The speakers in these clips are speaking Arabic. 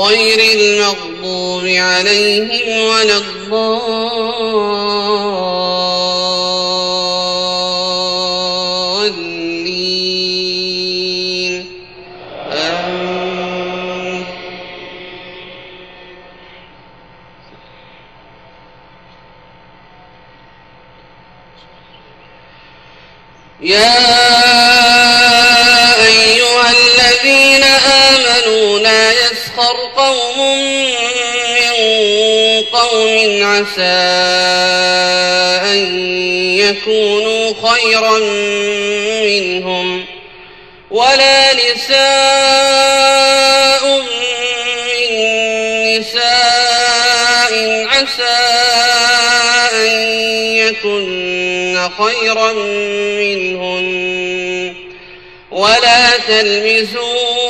غير المغضوب عليهم ولا الضالين. يا أيها الذين آمنوا لا يسخر قوم من قوم عسى أن يكونوا خيرا منهم ولا نساء من نساء عسى أن يكن خيرا منهن ولا تلمزوا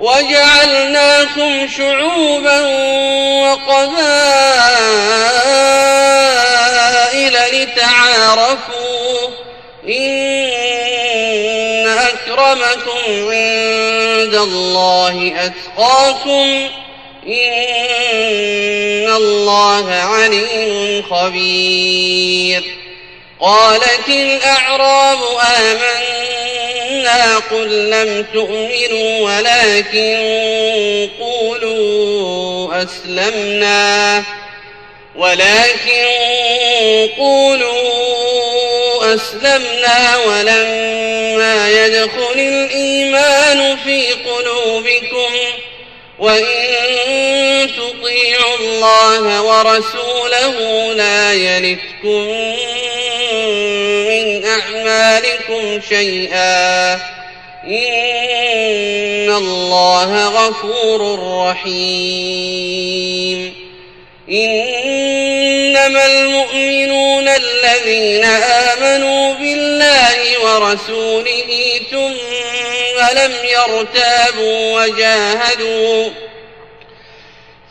وجعلناكم شعوبا وقبائل لتعارفوا إن أكرمكم عند الله أتقاكم إن الله عليم خبير قالت الأعراب قل لم تؤمنوا ولكن قولوا أسلمنا ولكن قولوا أسلمنا ولما يدخل الإيمان في قلوبكم وإن تطيعوا الله ورسوله لا يلتكم أعمالكم شيئا. إن الله غفور رحيم. إنما المؤمنون الذين آمنوا بالله ورسوله ثم لم يرتابوا وجاهدوا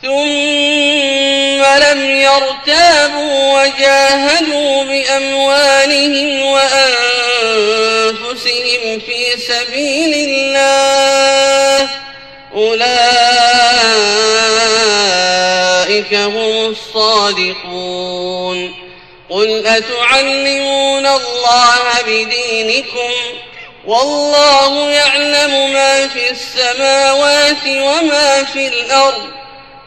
ثم لم يرتابوا وجاهدوا بأموالهم وأنفسهم في سبيل الله أولئك هم الصادقون قل أتعلمون الله بدينكم والله يعلم ما في السماوات وما في الأرض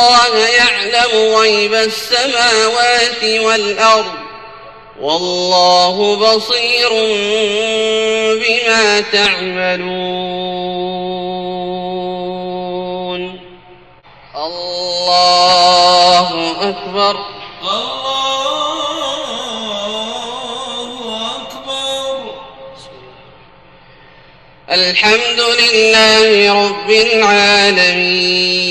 الله يعلم غيب السماوات والأرض والله بصير بما تعملون. الله أكبر. الله أكبر. الحمد لله رب العالمين.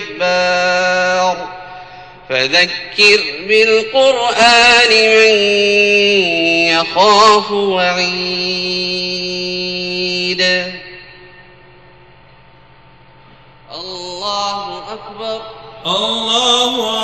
فذكر بالقرآن من يخاف وعيد. الله أكبر. الله أكبر